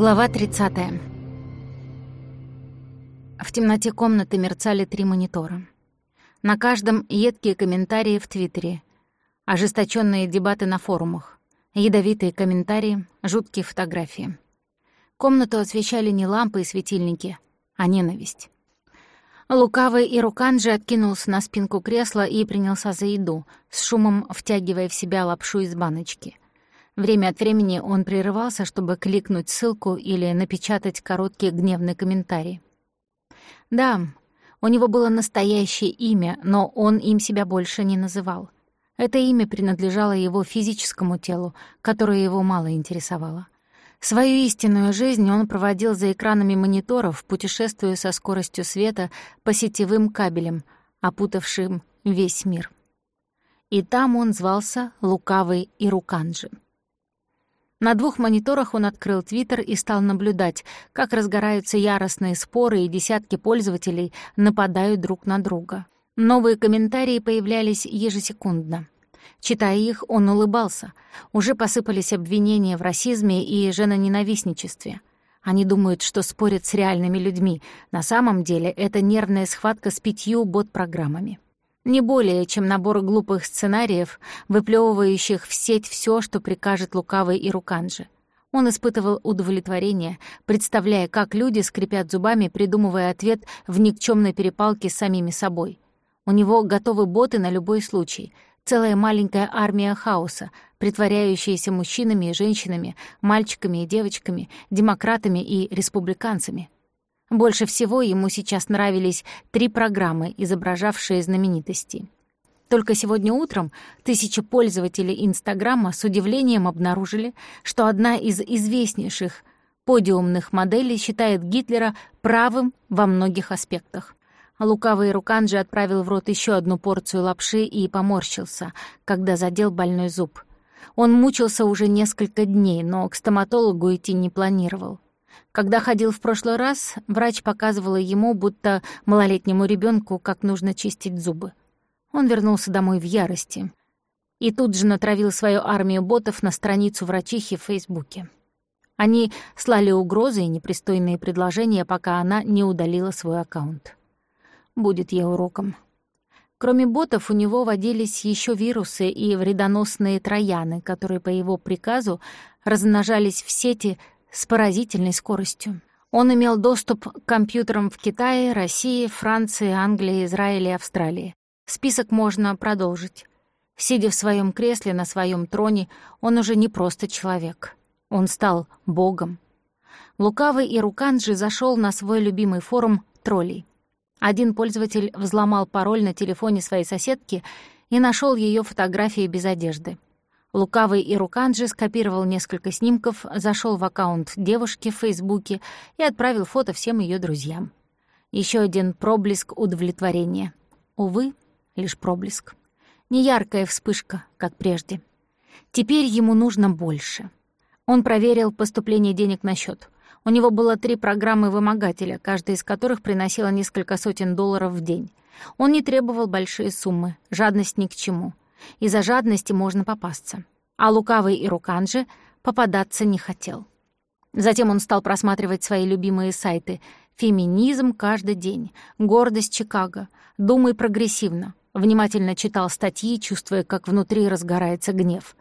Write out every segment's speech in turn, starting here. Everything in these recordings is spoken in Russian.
Глава 30. В темноте комнаты мерцали три монитора. На каждом едкие комментарии в Твиттере, ожесточенные дебаты на форумах, ядовитые комментарии, жуткие фотографии. Комнату освещали не лампы и светильники, а ненависть. Лукавый и Руканджи откинулся на спинку кресла и принялся за еду, с шумом втягивая в себя лапшу из баночки. Время от времени он прерывался, чтобы кликнуть ссылку или напечатать короткий гневный комментарий. Да, у него было настоящее имя, но он им себя больше не называл. Это имя принадлежало его физическому телу, которое его мало интересовало. Свою истинную жизнь он проводил за экранами мониторов, путешествуя со скоростью света по сетевым кабелям, опутавшим весь мир. И там он звался Лукавый Ируканджи. На двух мониторах он открыл Твиттер и стал наблюдать, как разгораются яростные споры и десятки пользователей нападают друг на друга. Новые комментарии появлялись ежесекундно. Читая их, он улыбался. Уже посыпались обвинения в расизме и женоненавистничестве. Они думают, что спорят с реальными людьми. На самом деле это нервная схватка с пятью бот-программами. Не более, чем набор глупых сценариев, выплевывающих в сеть все, что прикажет лукавый и руканжи. Он испытывал удовлетворение, представляя, как люди скрипят зубами, придумывая ответ в никчемной перепалке с самими собой. У него готовы боты на любой случай, целая маленькая армия хаоса, притворяющаяся мужчинами и женщинами, мальчиками и девочками, демократами и республиканцами — больше всего ему сейчас нравились три программы, изображавшие знаменитости. Только сегодня утром тысячи пользователей Инстаграма с удивлением обнаружили, что одна из известнейших подиумных моделей считает Гитлера правым во многих аспектах. Лукавый Руканджи отправил в рот еще одну порцию лапши и поморщился, когда задел больной зуб. Он мучился уже несколько дней, но к стоматологу идти не планировал. Когда ходил в прошлый раз, врач показывала ему, будто малолетнему ребенку, как нужно чистить зубы. Он вернулся домой в ярости и тут же натравил свою армию ботов на страницу врачихи в Фейсбуке. Они слали угрозы и непристойные предложения, пока она не удалила свой аккаунт. Будет ей уроком. Кроме ботов, у него водились еще вирусы и вредоносные трояны, которые по его приказу размножались в сети с поразительной скоростью. Он имел доступ к компьютерам в Китае, России, Франции, Англии, Израиле и Австралии. Список можно продолжить. Сидя в своем кресле на своем троне, он уже не просто человек. Он стал богом. Лукавый и Руканджи зашел на свой любимый форум троллей. Один пользователь взломал пароль на телефоне своей соседки и нашел ее фотографии без одежды. Лукавый и Руканджи скопировал несколько снимков, зашел в аккаунт девушки в Фейсбуке и отправил фото всем ее друзьям. Еще один проблеск удовлетворения. Увы, лишь проблеск. Не яркая вспышка, как прежде. Теперь ему нужно больше. Он проверил поступление денег на счет. У него было три программы вымогателя, каждая из которых приносила несколько сотен долларов в день. Он не требовал большие суммы, жадность ни к чему. Из-за жадности можно попасться. А лукавый и Руканджи попадаться не хотел. Затем он стал просматривать свои любимые сайты «Феминизм каждый день», «Гордость Чикаго», «Думай прогрессивно». Внимательно читал статьи, чувствуя, как внутри разгорается гнев.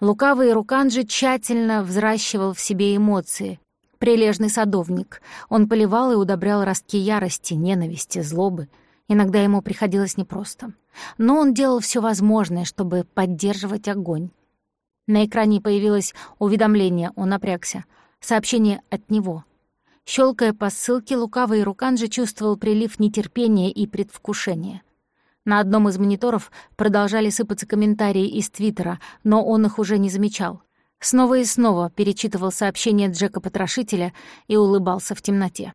Лукавый Руканджи тщательно взращивал в себе эмоции. Прилежный садовник. Он поливал и удобрял ростки ярости, ненависти, злобы — Иногда ему приходилось непросто. Но он делал все возможное, чтобы поддерживать огонь. На экране появилось уведомление, он напрягся. Сообщение от него. Щелкая по ссылке, лукавый Руканджи чувствовал прилив нетерпения и предвкушения. На одном из мониторов продолжали сыпаться комментарии из Твиттера, но он их уже не замечал. Снова и снова перечитывал сообщение Джека Потрошителя и улыбался в темноте.